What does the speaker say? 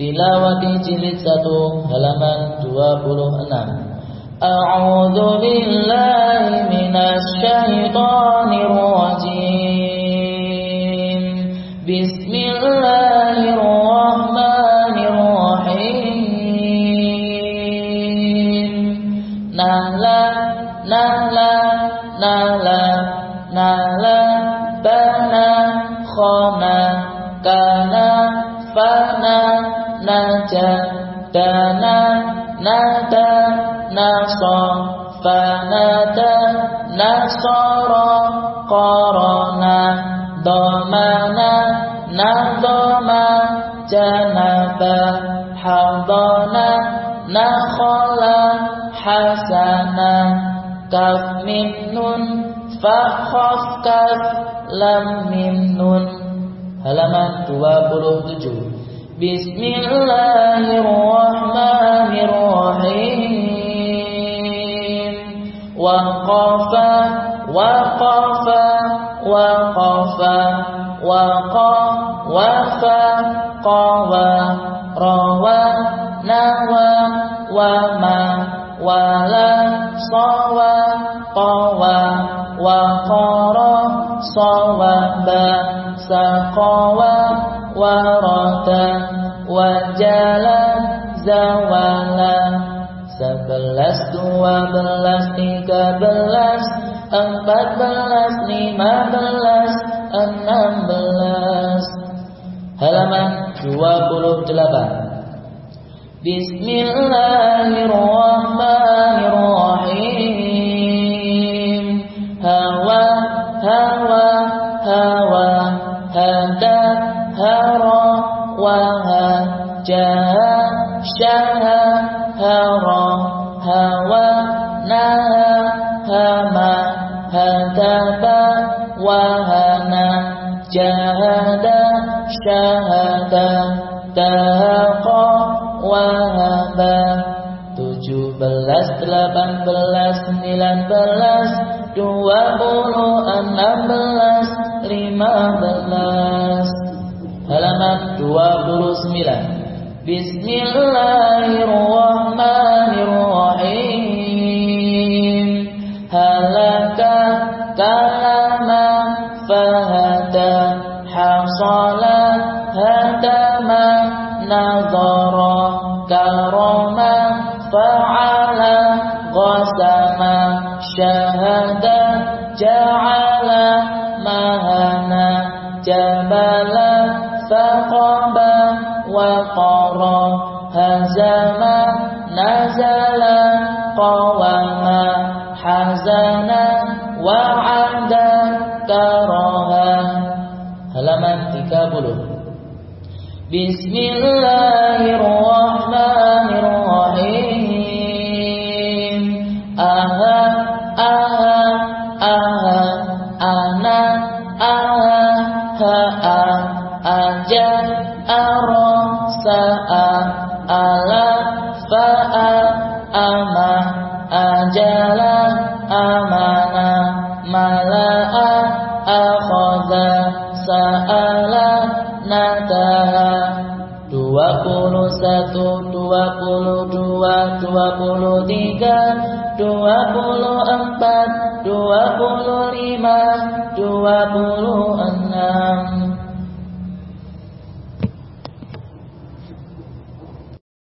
تلاوتي جلسته هلما 26 أعوذ بالله من الشيطان الرجيم. بسم الله الرحمن الرحيم. نهلا نهلا نهلا نهلا بنا خنا كنا فنا. Naja dana nada naso fanada nasara qarana domana nadoma janaba hadana nakhala hasana kaf min nun fa khaf kaf lam min nun halaman 27 بسم الله الرحمن الرحيم. وقف وقف وقف وقف وفق قوى روى نوى وما ولا صوى قوى وقرى صوى سقوى Warata Wajala Zawala Sebelas, dua belas, tiga belas Empat belas, lima belas, enam belas. Halaman dua puluh delapan. Bismillahirrahmanirrahim. Hawa, hawa, hawa syaha, hara Hawa, naha, hama Hadaba, wahana Jahada, syahada Tahaqa, wahaba. Tujuh belas, delapan belas, sembilan belas Dua puluh, enam belas, lima belas Halaman dua puluh sembilan Bismillahirrahmanirrahim Halaka kalama fahada Hasala hadama Nazara karama Fa'ala Qasama Syahada Ja'ala هزما نزلا قوما حزنا وعدا كرها halaman 30 Bismillahirrahmanirrahim aha aha aha ana aha Ala, fa'a Ama, ajala Amana, mala'a Akhadha, sa'ala Nataha. Dua puluh satu, dua puluh dua, dua puluh tiga, dua puluh empat, dua puluh lima, dua puluh